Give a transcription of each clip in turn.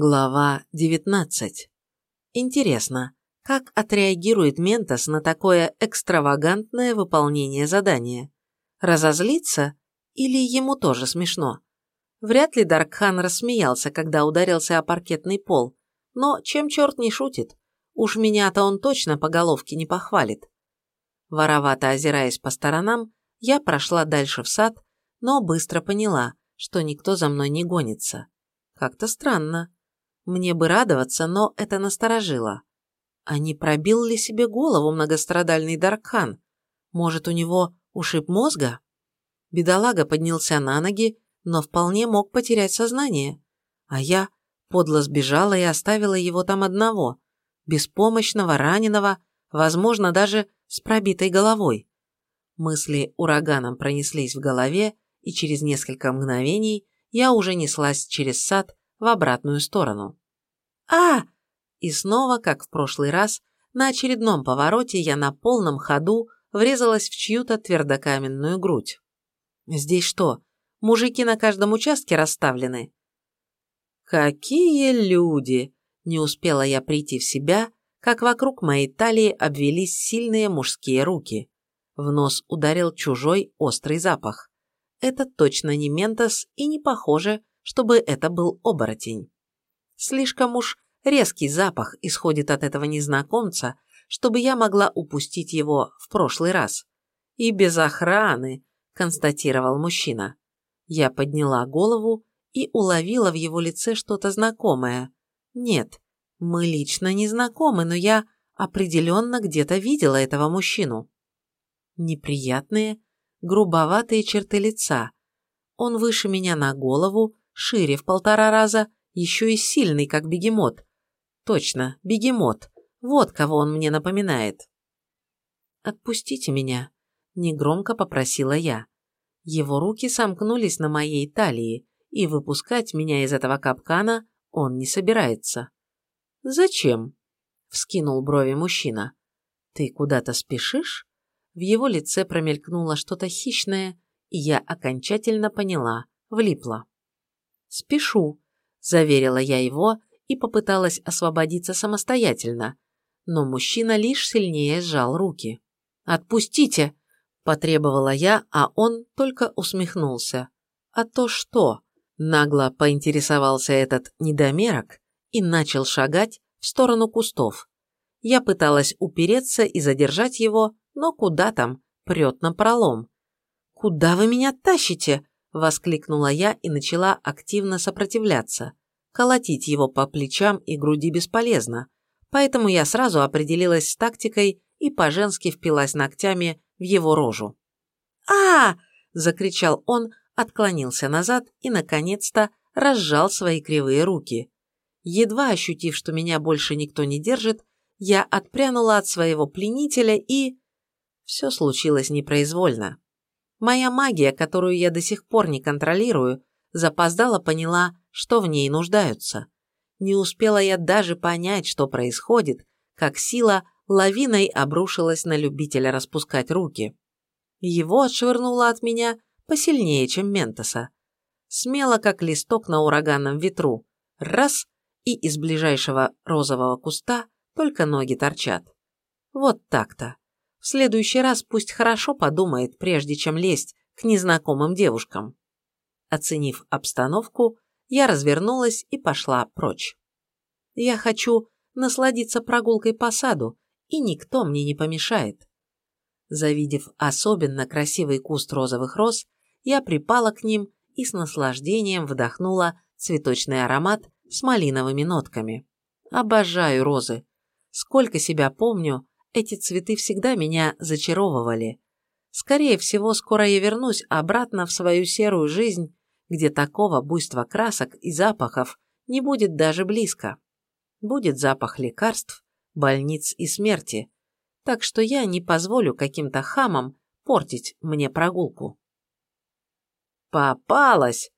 Глава 19. Интересно, как отреагирует Ментос на такое экстравагантное выполнение задания? Разозлится или ему тоже смешно? Вряд ли Даркхан рассмеялся, когда ударился о паркетный пол, но чем черт не шутит, уж меня-то он точно по головке не похвалит. Воровато озираясь по сторонам, я прошла дальше в сад, но быстро поняла, что никто за мной не гонится. Как-то странно. Мне бы радоваться, но это насторожило. А не пробил ли себе голову многострадальный Даркхан? Может, у него ушиб мозга? Бедолага поднялся на ноги, но вполне мог потерять сознание. А я подло сбежала и оставила его там одного, беспомощного, раненого, возможно, даже с пробитой головой. Мысли ураганом пронеслись в голове, и через несколько мгновений я уже неслась через сад в обратную сторону. А И снова, как в прошлый раз, на очередном повороте я на полном ходу врезалась в чью-то твердокаменную грудь. Здесь что, мужики на каждом участке расставлены? Какие люди! Не успела я прийти в себя, как вокруг моей талии обвелись сильные мужские руки. В нос ударил чужой острый запах. Это точно не Ментос и не похоже, чтобы это был оборотень. Слишком уж резкий запах исходит от этого незнакомца, чтобы я могла упустить его в прошлый раз. И без охраны, констатировал мужчина. Я подняла голову и уловила в его лице что-то знакомое. Нет, мы лично не знакомы, но я определенно где-то видела этого мужчину. Неприятные, грубоватые черты лица. Он выше меня на голову, шире в полтора раза, еще и сильный, как бегемот. Точно, бегемот. Вот кого он мне напоминает. «Отпустите меня», – негромко попросила я. Его руки сомкнулись на моей талии, и выпускать меня из этого капкана он не собирается. «Зачем?» – вскинул брови мужчина. «Ты куда-то спешишь?» В его лице промелькнуло что-то хищное, и я окончательно поняла, влипла. «Спешу», – заверила я его и попыталась освободиться самостоятельно, но мужчина лишь сильнее сжал руки. «Отпустите!» – потребовала я, а он только усмехнулся. «А то что?» – нагло поинтересовался этот недомерок и начал шагать в сторону кустов. Я пыталась упереться и задержать его, но куда там, прет на пролом. «Куда вы меня тащите?» – воскликнула я и начала активно сопротивляться. Колотить его по плечам и груди бесполезно, поэтому я сразу определилась с тактикой и по-женски впилась ногтями в его рожу. а, закричал он, отклонился назад и, наконец-то, разжал свои кривые руки. Едва ощутив, что меня больше никто не держит, я отпрянула от своего пленителя и... Все случилось непроизвольно. Моя магия, которую я до сих пор не контролирую, запоздала поняла, что в ней нуждаются. Не успела я даже понять, что происходит, как сила лавиной обрушилась на любителя распускать руки. Его отшвырнуло от меня посильнее, чем Ментоса. Смело, как листок на ураганном ветру. Раз, и из ближайшего розового куста только ноги торчат. Вот так-то. В следующий раз пусть хорошо подумает, прежде чем лезть к незнакомым девушкам. Оценив обстановку, я развернулась и пошла прочь. Я хочу насладиться прогулкой по саду, и никто мне не помешает. Завидев особенно красивый куст розовых роз, я припала к ним и с наслаждением вдохнула цветочный аромат с малиновыми нотками. Обожаю розы. Сколько себя помню, эти цветы всегда меня зачаровывали. Скорее всего, скоро я вернусь обратно в свою серую жизнь, где такого буйства красок и запахов не будет даже близко. Будет запах лекарств, больниц и смерти, так что я не позволю каким-то хамам портить мне прогулку. Попалась!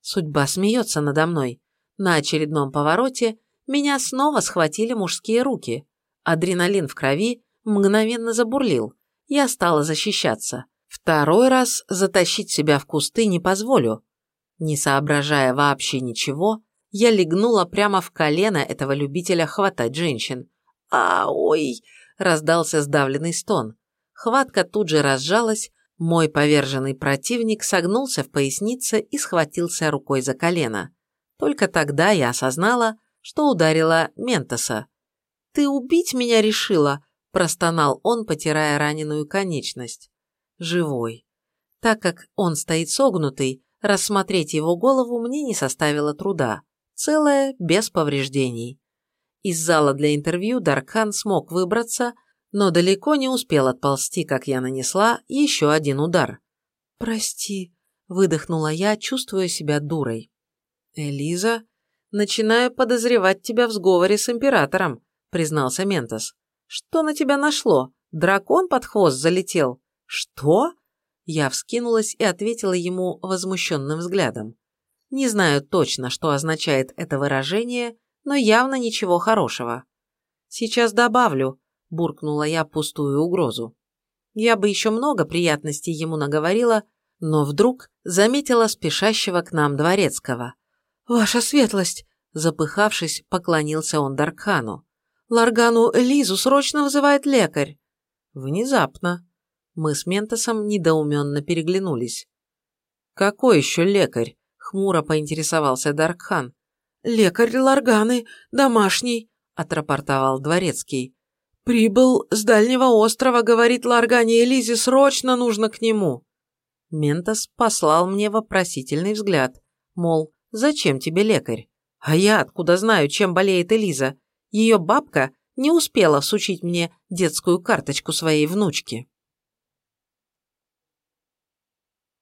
Судьба смеется надо мной. На очередном повороте меня снова схватили мужские руки. Адреналин в крови мгновенно забурлил. Я стала защищаться. Второй раз затащить себя в кусты не позволю. Не соображая вообще ничего, Я легнула прямо в колено этого любителя хватать женщин. «А, ой!» – раздался сдавленный стон. Хватка тут же разжалась, мой поверженный противник согнулся в пояснице и схватился рукой за колено. Только тогда я осознала, что ударила Ментоса. «Ты убить меня решила?» – простонал он, потирая раненую конечность. «Живой». Так как он стоит согнутый, рассмотреть его голову мне не составило труда. Целая, без повреждений. Из зала для интервью Даркхан смог выбраться, но далеко не успел отползти, как я нанесла еще один удар. «Прости», – выдохнула я, чувствуя себя дурой. «Элиза, начинаю подозревать тебя в сговоре с императором», – признался Ментос. «Что на тебя нашло? Дракон под хвост залетел?» «Что?» Я вскинулась и ответила ему возмущенным взглядом. Не знаю точно, что означает это выражение, но явно ничего хорошего. «Сейчас добавлю», – буркнула я пустую угрозу. Я бы еще много приятностей ему наговорила, но вдруг заметила спешащего к нам дворецкого. «Ваша светлость!» – запыхавшись, поклонился он Даркхану. «Ларгану Лизу срочно вызывает лекарь!» Внезапно. Мы с Ментосом недоуменно переглянулись. «Какой еще лекарь?» – хмуро поинтересовался Даркхан. «Лекарь Ларганы, домашний», – отрапортовал дворецкий. «Прибыл с дальнего острова, говорит Ларгане Элизе, срочно нужно к нему». Ментос послал мне вопросительный взгляд, мол, Зачем тебе лекарь? А я откуда знаю, чем болеет Элиза? Ее бабка не успела всучить мне детскую карточку своей внучки.